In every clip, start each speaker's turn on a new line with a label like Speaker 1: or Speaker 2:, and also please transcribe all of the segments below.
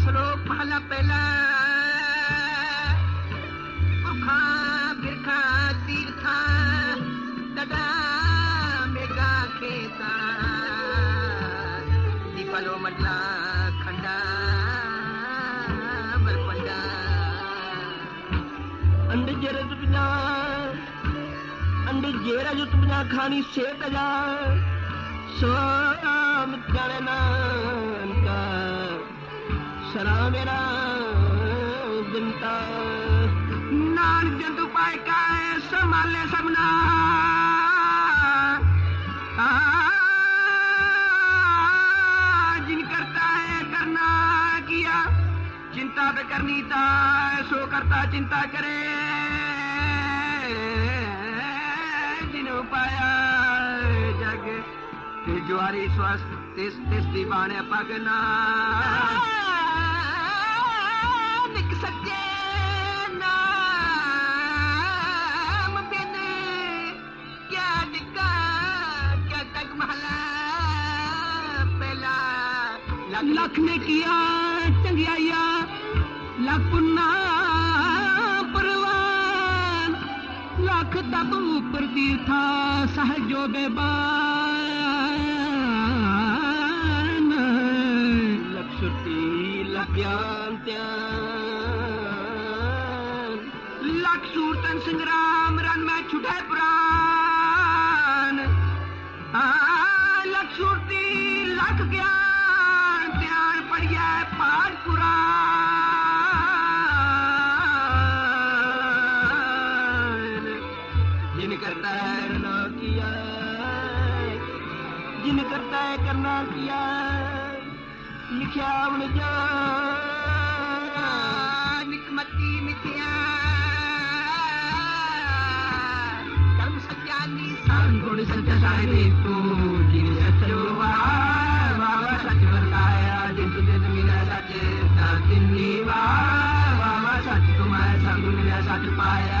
Speaker 1: श्लोक पहला पहला। उखा बिरखा तीर्था दगा मेगा खेता दीपलो मटला खंडा मरपंडा
Speaker 2: अंडे जेरे तो बिना, अंडे जेरा जो तू बिना खानी सेठ हज़ार सो मित्रा ਸਰਾ ਮੇਰਾ ਦਿੰਤਾ
Speaker 1: ਨਾਨ ਜੰਤੂ ਪਾਇ ਕਾਇ ਸੰਭਾਲੇ ਸਭਨਾ जिन करता है करना किया चिंता तो करनी था सो करता चिंता करे जिन्हों पाया जग ते जुआरी स्वस्थ तिस तिस दीवाने पगना आँख में किया चंगियाया लाकुना परवान। लख तब ऊपर तीर्था सहजो बेबान। जिन करता
Speaker 2: करना किया करना किया लिखिया उन
Speaker 1: मिथिया। कर्म सत्यानी सान गुण तू जिन सत्यो बाबा सच बताया जिन तुझे मिला सच दिन बाबा सच तुम्हारे संग मिला सच पाया।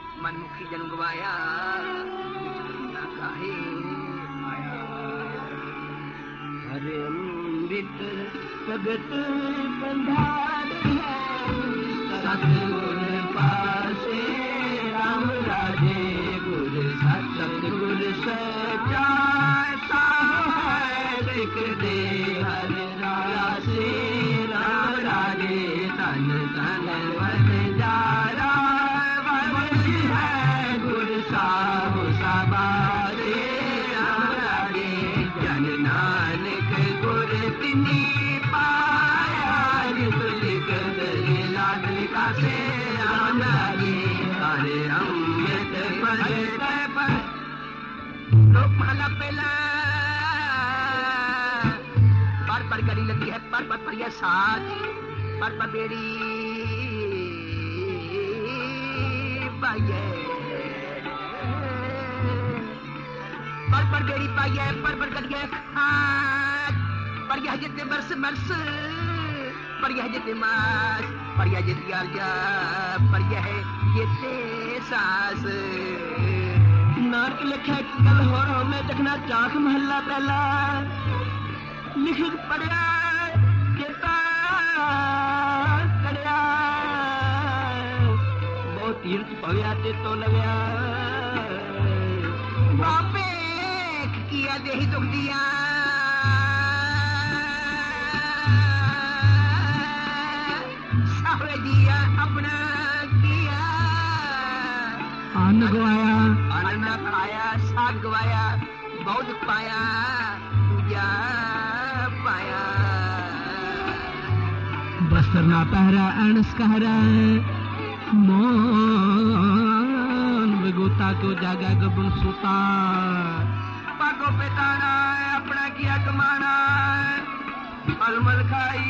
Speaker 1: मनमुखी जन गवाया
Speaker 2: हरे अमृत भगत
Speaker 1: सतगुर पासे राम राजे गुर सतगुर सचा साहिक देव। पर पर कड़ी लगी है, पर पर पर यह साथ, पर पर बेड़ी। पाइए। पर पर बेड़ी पाइए, पर पर करिए खाट पर पर यह जितने मास, पर यह जितने अर्जा पर यह जितने सास।
Speaker 2: नानक लिखा, कल हो रहा मैं चखना चाख महला पहला। लिख पढ़िया केता कड़िया बहुत तीर्थ पव्या, ते तो लग्या
Speaker 1: बापे किया देही दुख दिया
Speaker 2: अन्न गवाया।
Speaker 1: अन्न खाया साग गवाया बहुत पाया पूजा पाया।
Speaker 2: बस्तर ना पहरा अणस कहरा मोन विगोता को जागा गबन सुता।
Speaker 1: पागो पेताना अपना किया कमाना मलमल खाई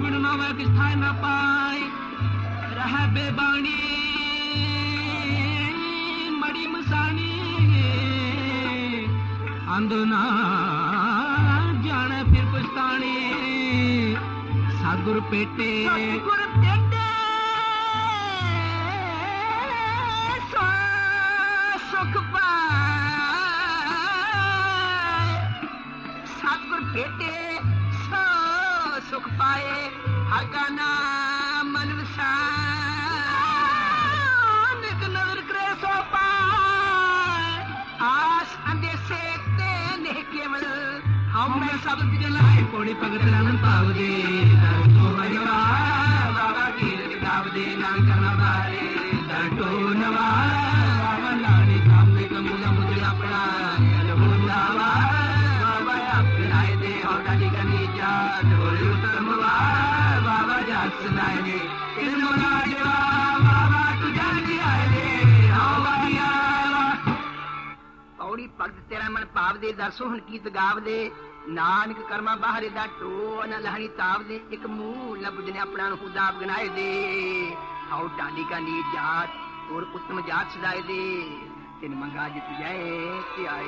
Speaker 1: ምንኖመግ ስታነባይ ረሀቤ ባኒ መዲ ምሳኒ አንድና ጃነ ፊር ቁስታኒ ሳጉር पेटे ሳጉር पेटे
Speaker 3: सुख सुख पाए हर का नाम नित नज़र करे सो पाए, आस अंधे से तेने केवल। हम सब जलाए कोड़ी पगड़ लान पाव दे। दर्टो तो मरिवा
Speaker 1: बाबा की गाव दे, नाम करना बारे। दर्टो तो नवा बाबा लाने काम में कमुला। ਬਾਬਾ ਜਸ ਨਾਏ ਦੇ ਕਿਨ ਮੋਨਾ ਜਵਾ ਬਾਬਾ ਤੁਝਾ
Speaker 3: ਭਗਤ ਤੇਰਾ ਮਨ ਭਾਵ ਦੇ ਦਰਸੋ ਹੁਣ ਕੀਤ ਗਾਵਦੇ ਨਾਨਕ ਕਰਮਾ ਬਾਹਰੇ ਦਾ ਟੋ ਨ ਲਹਣੀ ਤਾਵ ਦੇ ਇੱਕ ਮੂਹ ਲਬ ਜਨੇ ਆਪਣਾ ਨੂੰ ਖੁਦਾ ਬਗਨਾਏ ਦੇ। ਹਉ ਟਾਡੀ ਕਾ ਨੀ ਜਾਤ ਔਰ ਉਤਮ ਜਾਤ ਸਦਾਏ ਦੇ। ਤਿਨ ਮੰਗਾ ਜਿਤ ਜਾਏ, ਤੇ ਆਏ